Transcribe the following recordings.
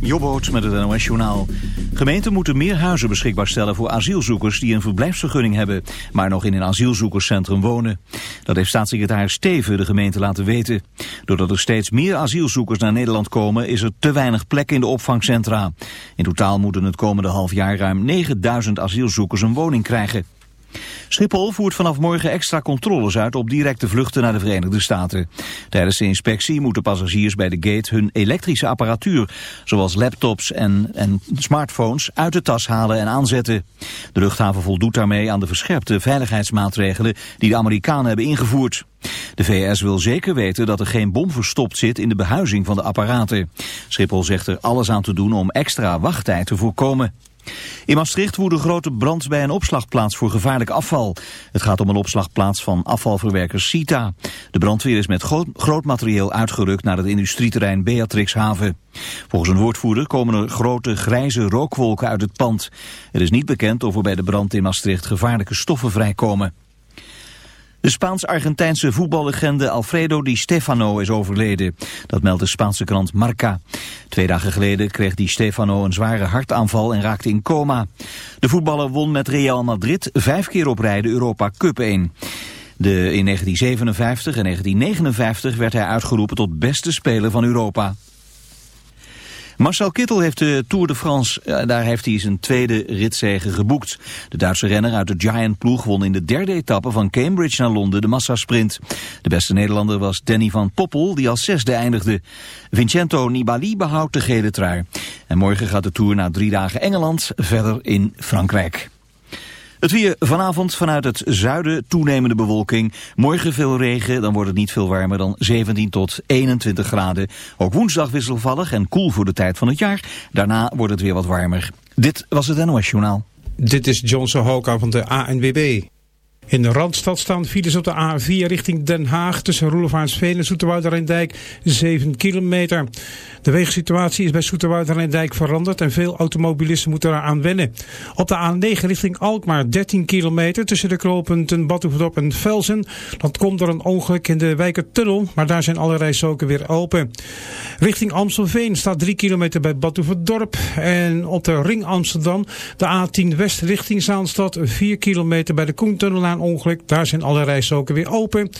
Jobboot met het NOS Journaal. Gemeenten moeten meer huizen beschikbaar stellen voor asielzoekers die een verblijfsvergunning hebben, maar nog in een asielzoekerscentrum wonen. Dat heeft staatssecretaris Steven de gemeente laten weten. Doordat er steeds meer asielzoekers naar Nederland komen, is er te weinig plek in de opvangcentra. In totaal moeten het komende half jaar ruim 9000 asielzoekers een woning krijgen. Schiphol voert vanaf morgen extra controles uit op directe vluchten naar de Verenigde Staten. Tijdens de inspectie moeten passagiers bij de gate hun elektrische apparatuur, zoals laptops en, en smartphones, uit de tas halen en aanzetten. De luchthaven voldoet daarmee aan de verscherpte veiligheidsmaatregelen die de Amerikanen hebben ingevoerd. De VS wil zeker weten dat er geen bom verstopt zit in de behuizing van de apparaten. Schiphol zegt er alles aan te doen om extra wachttijd te voorkomen. In Maastricht woedt een grote brand bij een opslagplaats voor gevaarlijk afval. Het gaat om een opslagplaats van afvalverwerkers Sita. De brandweer is met groot, materieel uitgerukt naar het industrieterrein Beatrixhaven. Volgens een woordvoerder komen er grote grijze rookwolken uit het pand. Er is niet bekend of er bij de brand in Maastricht gevaarlijke stoffen vrijkomen. De Spaans-Argentijnse voetballegende Alfredo Di Stefano is overleden. Dat meldt de Spaanse krant Marca. Twee dagen geleden kreeg Di Stefano een zware hartaanval en raakte in coma. De voetballer won met Real Madrid vijf keer op rij de Europa Cup 1. De, in 1957 en 1959 werd hij uitgeroepen tot beste speler van Europa. Marcel Kittel heeft de Tour de France, eh, daar heeft hij zijn tweede ritzege geboekt. De Duitse renner uit de Giant ploeg won in de derde etappe van Cambridge naar Londen de massasprint. De beste Nederlander was Danny van Poppel, die als zesde eindigde. Vincenzo Nibali behoudt de gele trui. En morgen gaat de Tour na drie dagen Engeland verder in Frankrijk. Het weer vanavond vanuit het zuiden toenemende bewolking. Morgen veel regen, dan wordt het niet veel warmer dan 17 tot 21 graden. Ook woensdag wisselvallig en koel voor de tijd van het jaar. Daarna wordt het weer wat warmer. Dit was het NOS Journaal. Dit is Johnson Hoka van de ANWB. In de Randstad staan files op de A4 richting Den Haag tussen Roelevaansveen en Zoeterwouder 7 kilometer. De wegsituatie is bij Zoeterwouder veranderd en veel automobilisten moeten eraan wennen. Op de A9 richting Alkmaar 13 kilometer tussen de knooppunten Badhoevedorp en Velzen. Dat komt door een ongeluk in de Wijkertunnel, maar daar zijn alle rijstroken weer open. Richting Amstelveen staat 3 kilometer bij Badhoevedorp en op de ring Amsterdam de A10 West richting Zaanstad 4 kilometer bij de Koentunnel ongeluk. Daar zijn alle rijstroken weer open.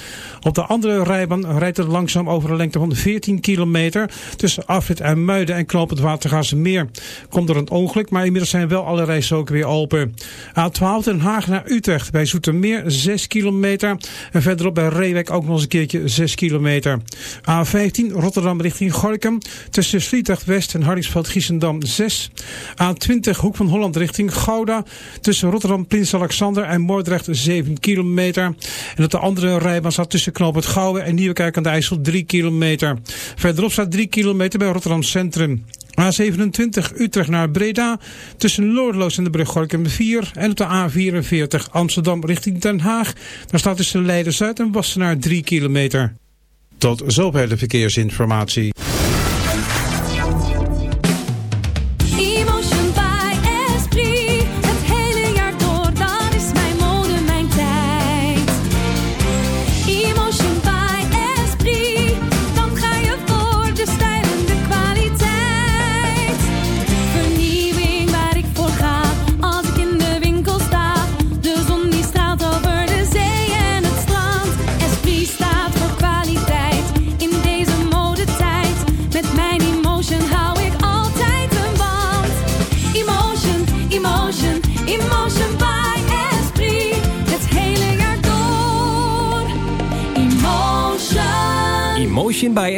Op de andere rijbaan rijdt het langzaam over een lengte van 14 kilometer. Tussen Afrit en Muiden en Knoop het meer. Komt er een ongeluk, maar inmiddels zijn wel alle rijstroken weer open. A12 Den Haag naar Utrecht bij Zoetermeer 6 kilometer. En verderop bij Reewijk ook nog eens een keertje 6 kilometer. A15 Rotterdam richting Gorkum. Tussen Sliedrecht West en Hardingsveld-Giessendam 6. A20 Hoek van Holland richting Gouda. Tussen Rotterdam Prins Alexander en Moordrecht 7 kilometer. En op de andere rijbaan staat tussen Knoop het Gouwen en Nieuwekerk aan de IJssel 3 kilometer. Verderop staat 3 kilometer bij Rotterdam Centrum. A27 Utrecht naar Breda. Tussen Loordloos en de brug Gorkum 4. En op de A44 Amsterdam richting Den Haag. Daar staat tussen Leiden-Zuid en Wassenaar 3 kilometer. Tot zover de verkeersinformatie.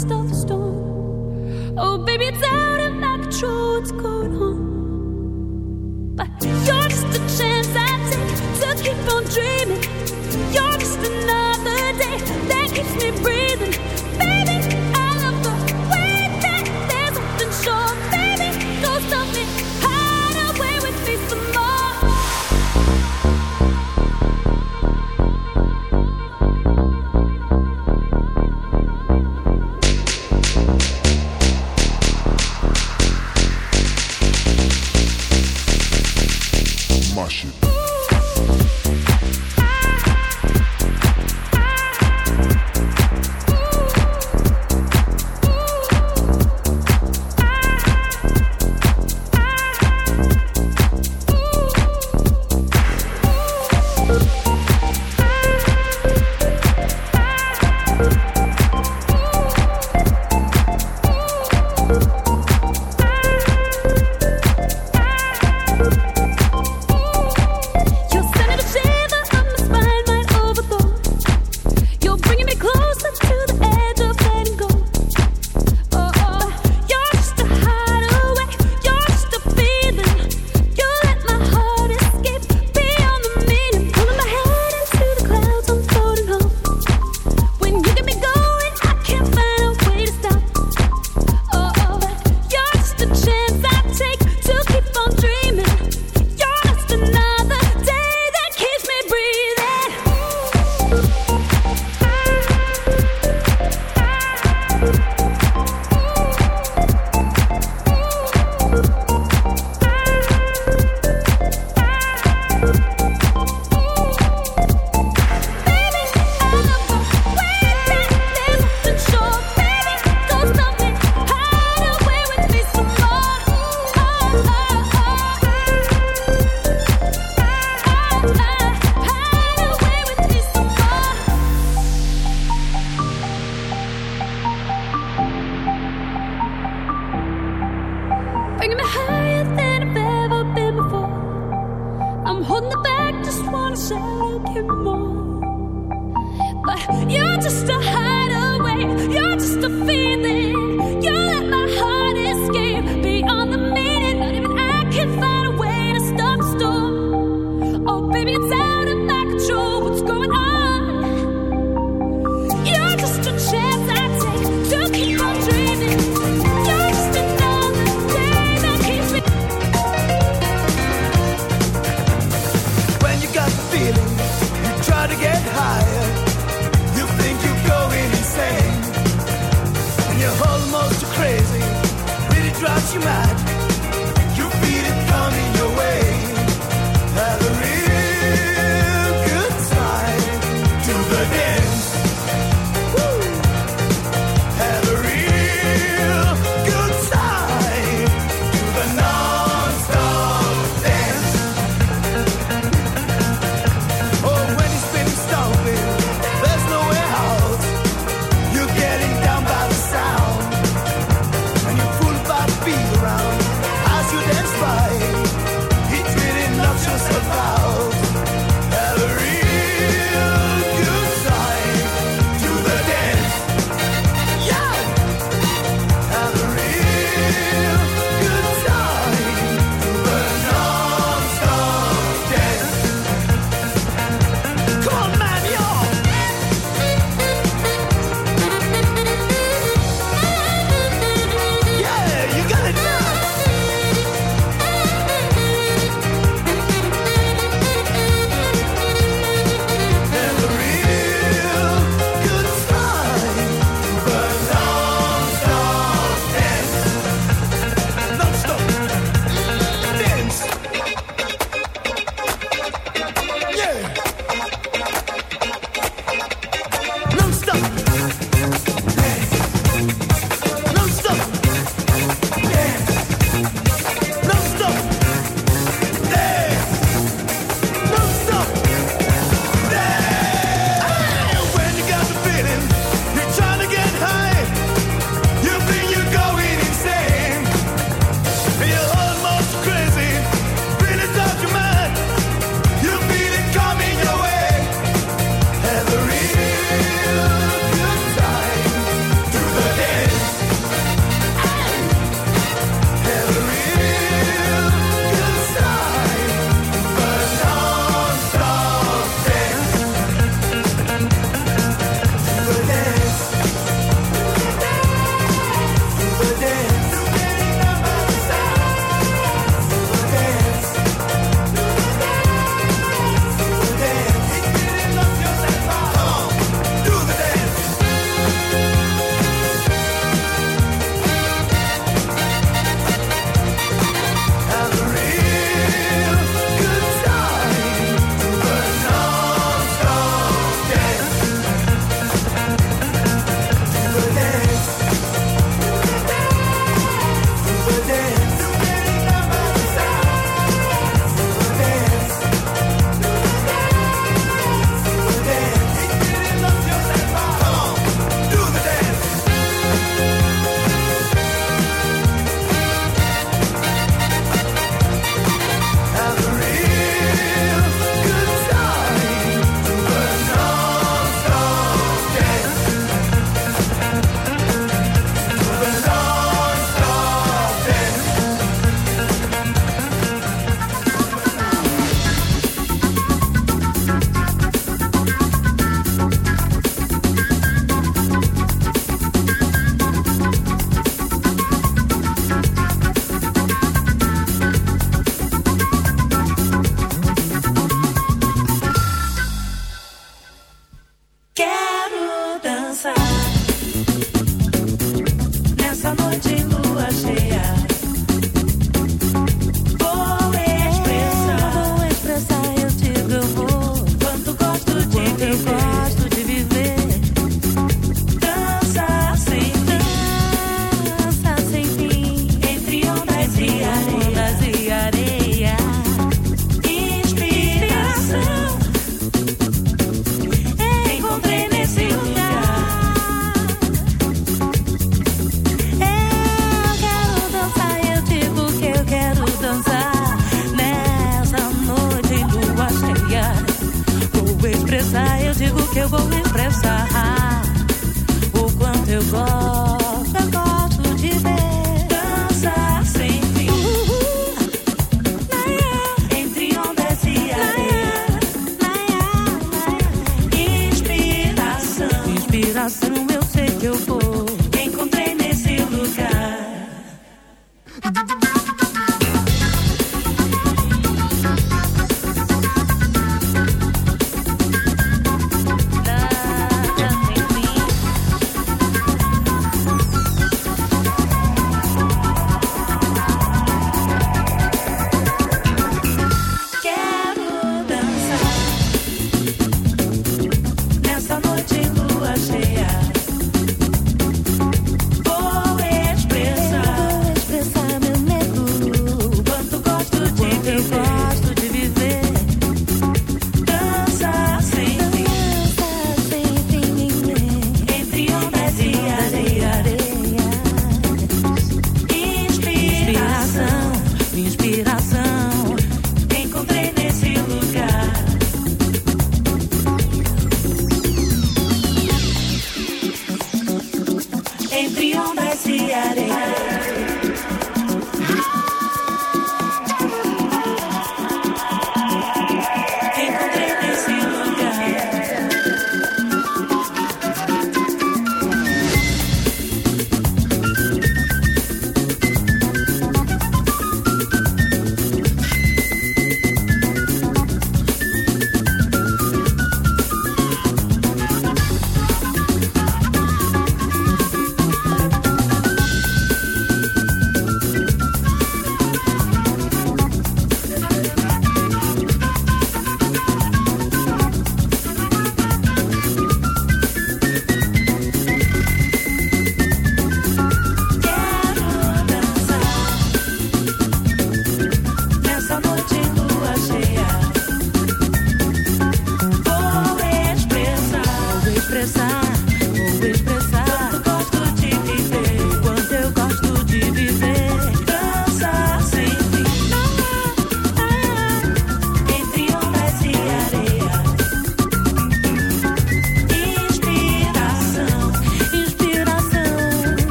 of the storm. Oh, baby, it's out of my control.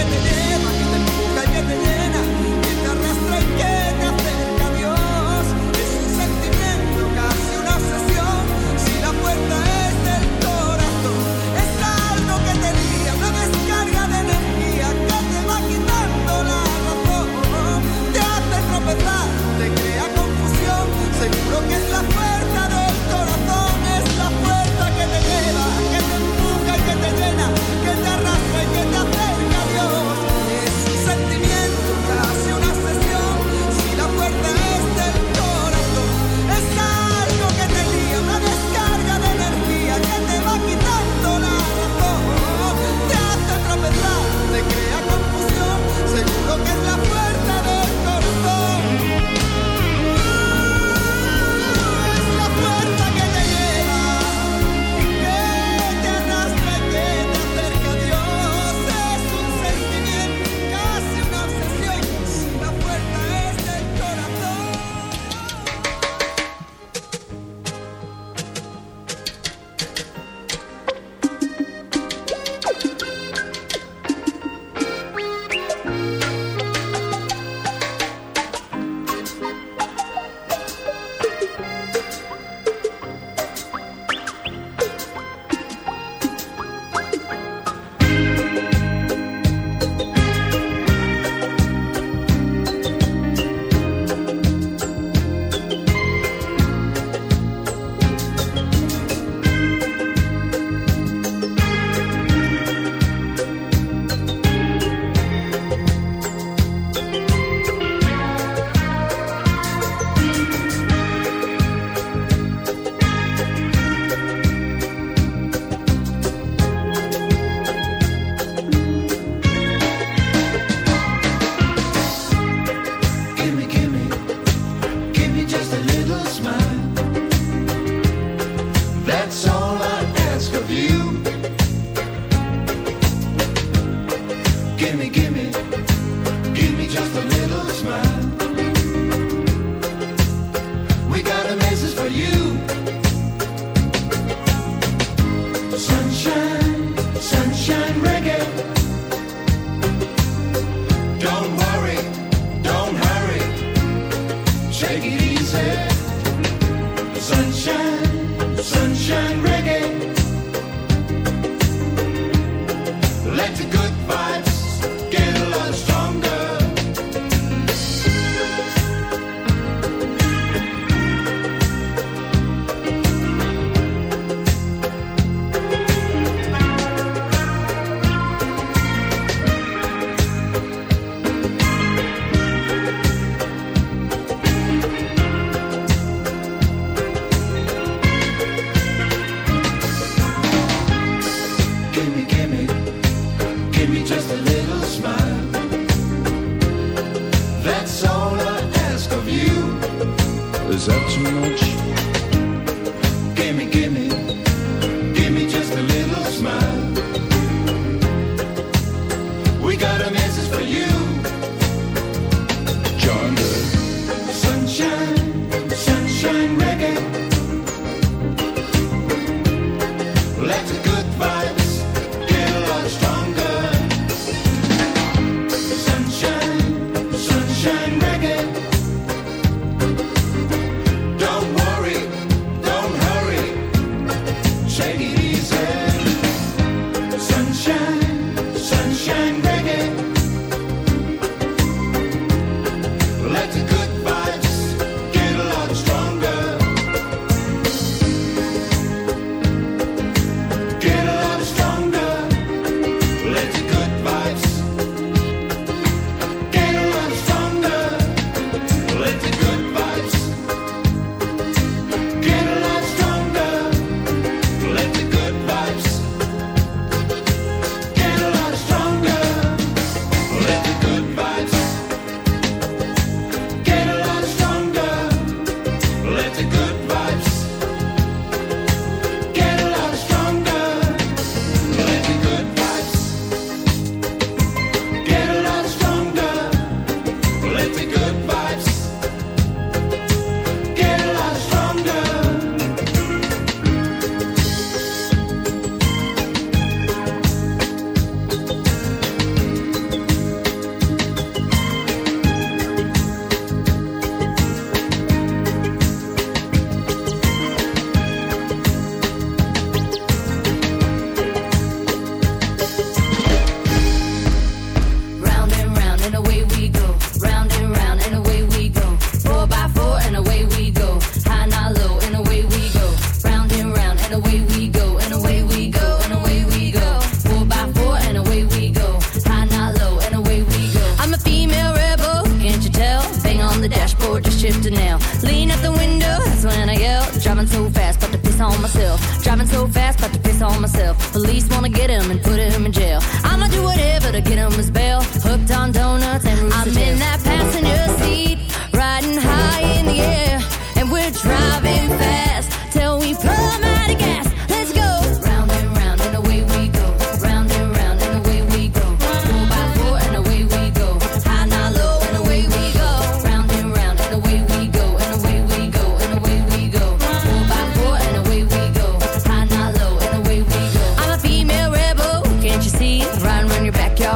que tener.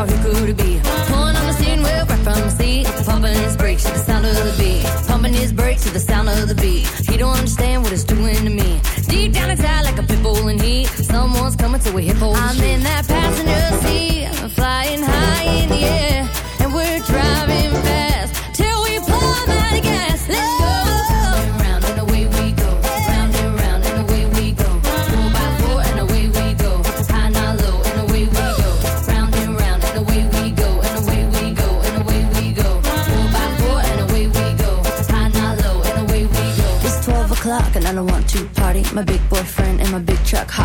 Who could it be. Pulling on the steering wheel right from the seat. Pumping his brakes to the sound of the beat. Pumping his brakes to the sound of the beat. He don't understand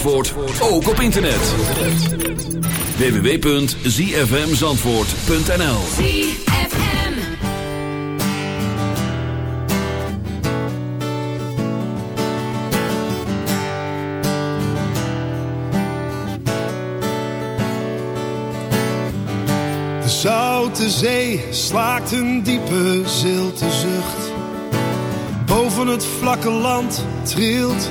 Zandvoort, ook op internet. www.zfmzandvoort.nl ZFM. De zoute zee slaakt een diepe zilte zucht. Boven het vlakke land trilt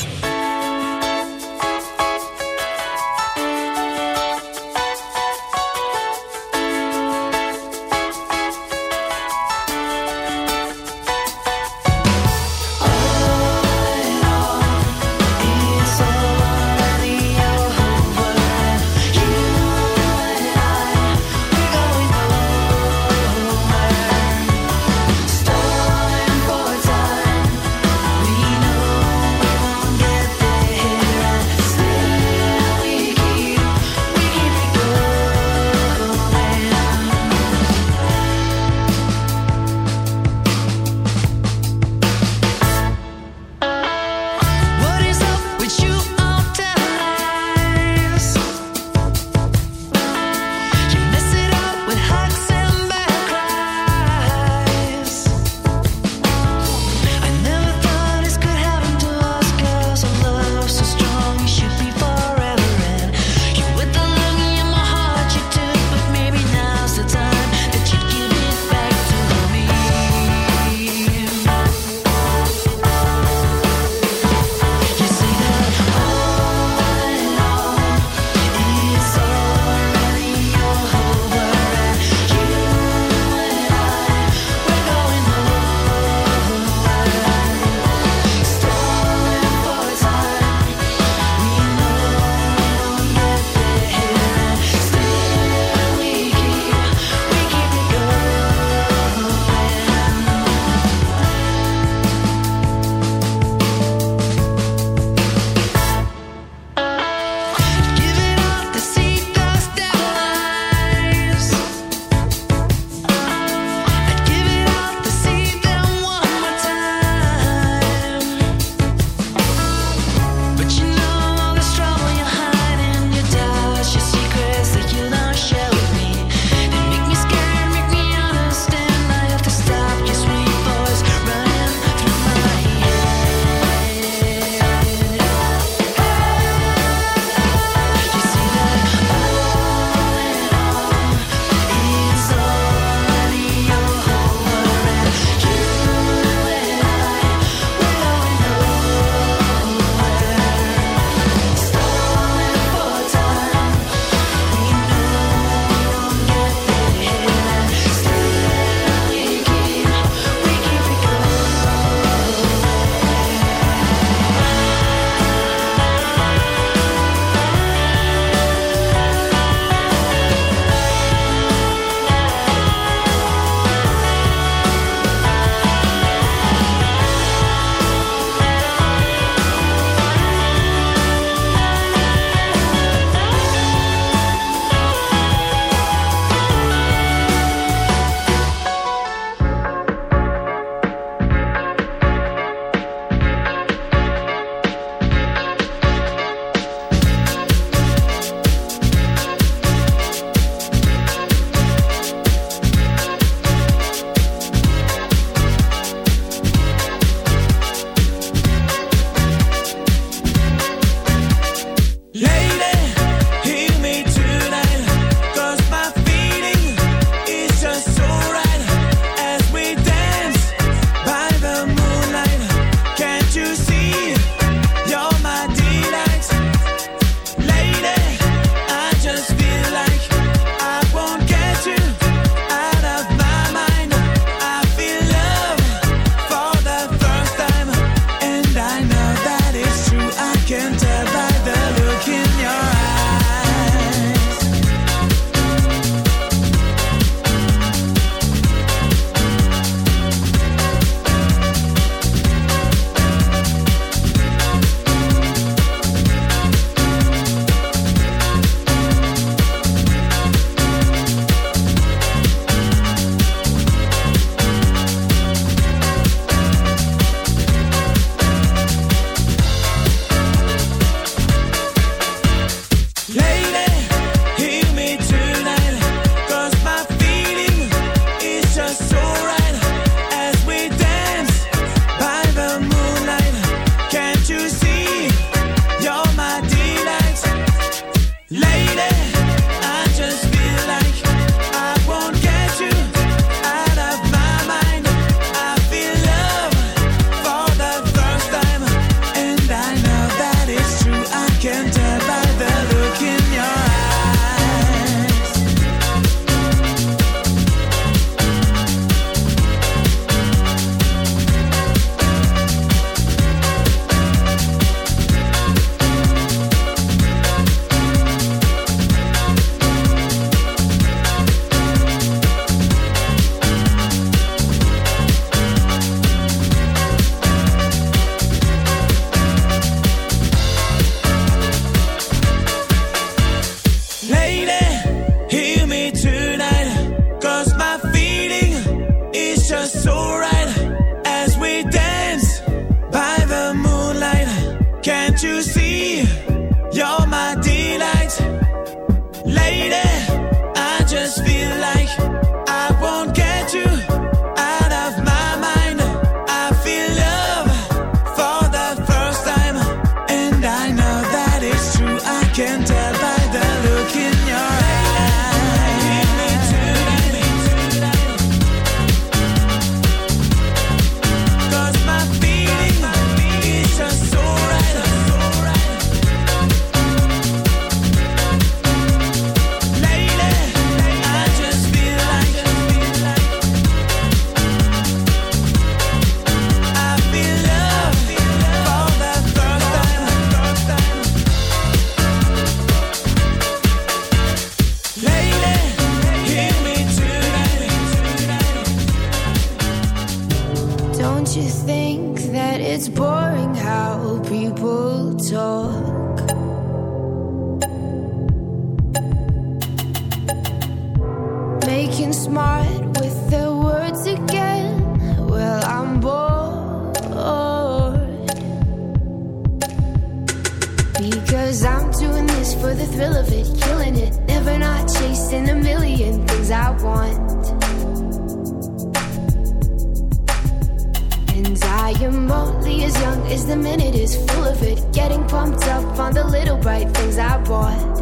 Bright things I bought.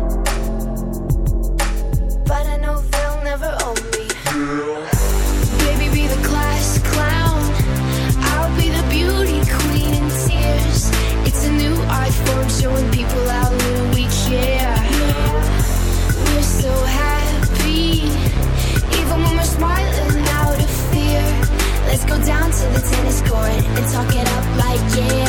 But I know they'll never own me. Baby, be the class clown. I'll be the beauty queen in tears. It's a new art form showing people how little we care. We're so happy, even when we're smiling out of fear. Let's go down to the tennis court and talk it up like yeah.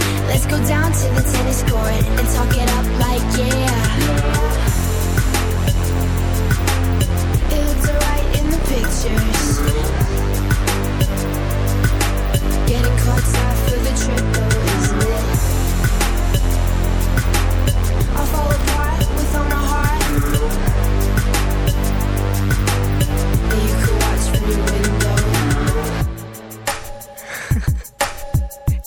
Let's go down to the tennis court and talk it up like yeah. It looks alright in the pictures. Getting caught up for the trip, though, isn't it? I'll fall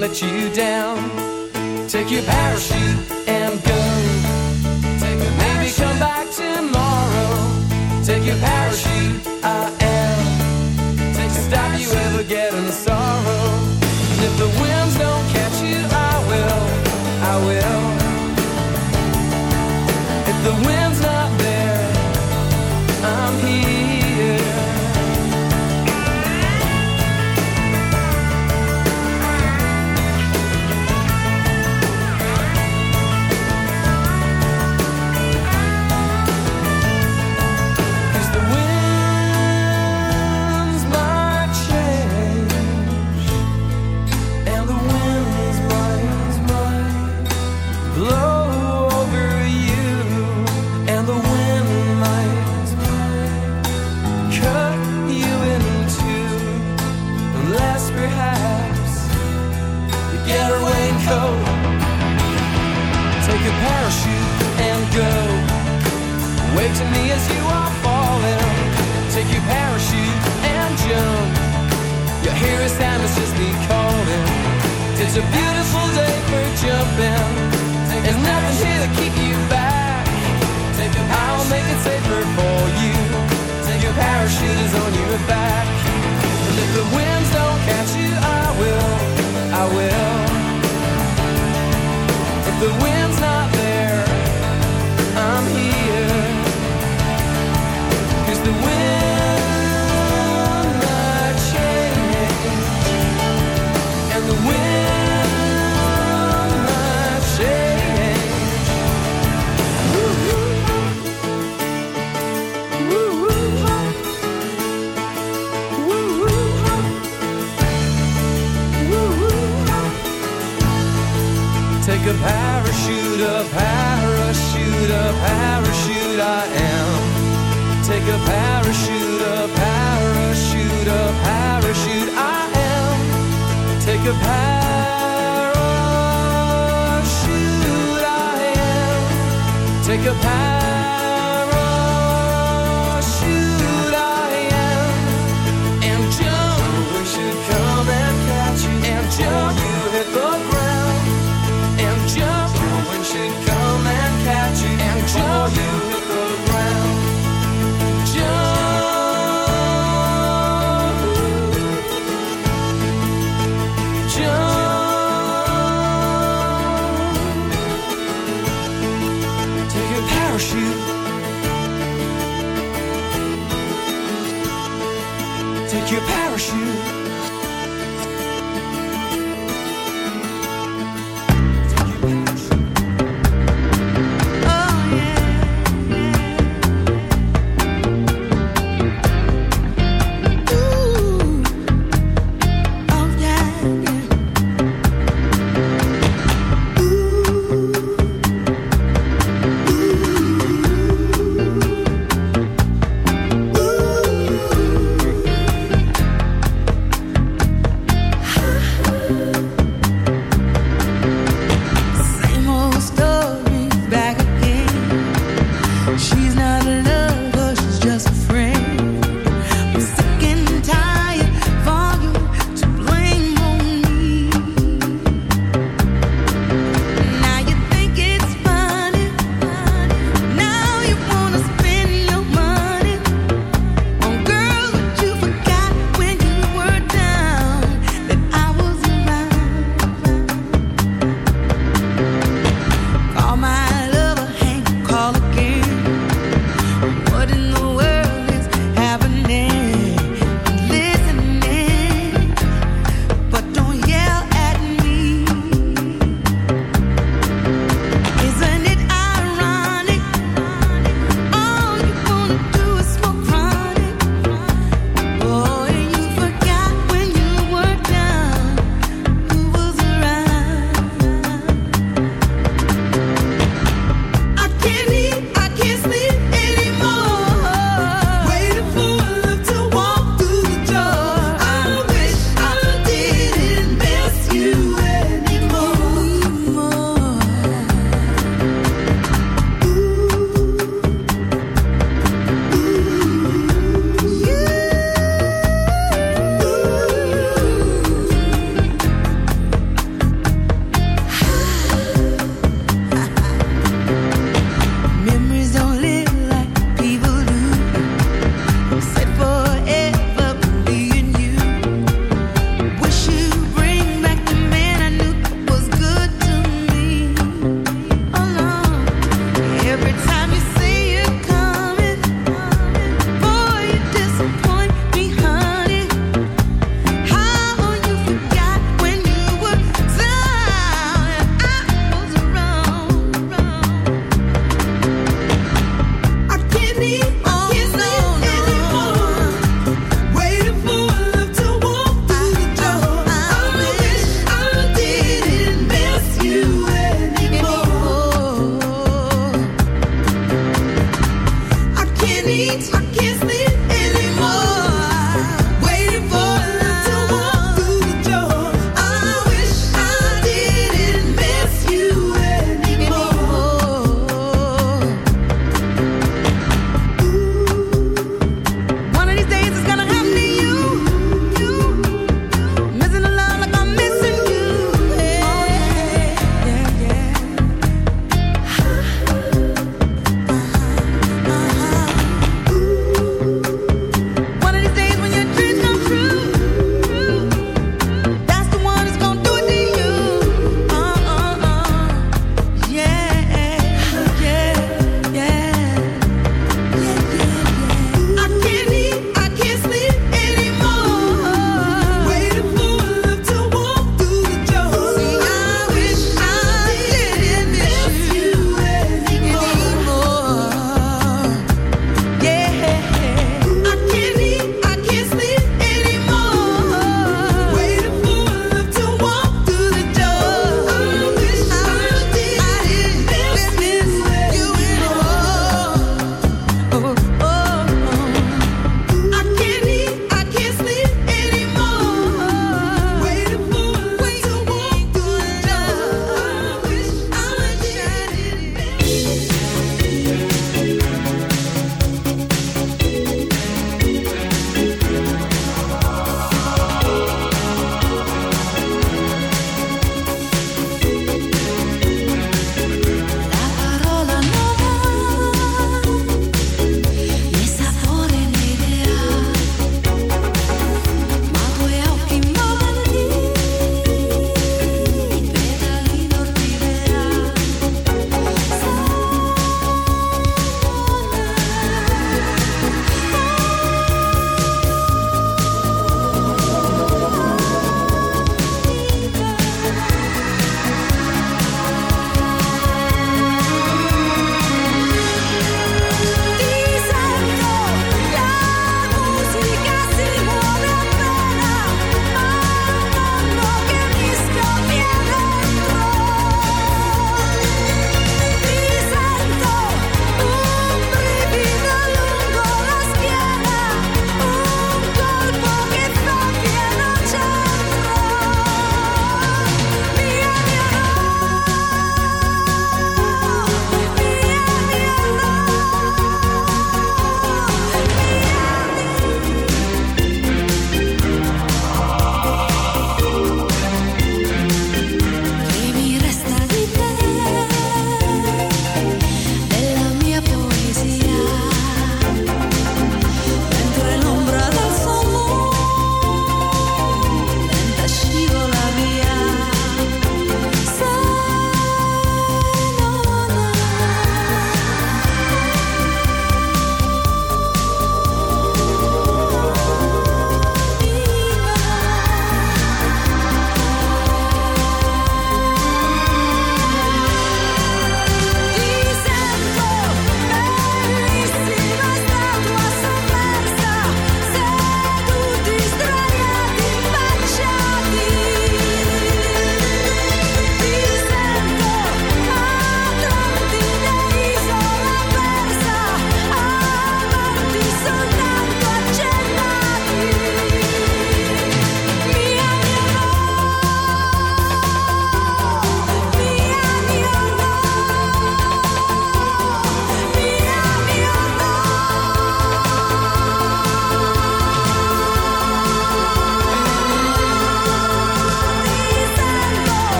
Let you down. Take your parachute and go. Take a Maybe come back tomorrow. Take your parachute. the wind.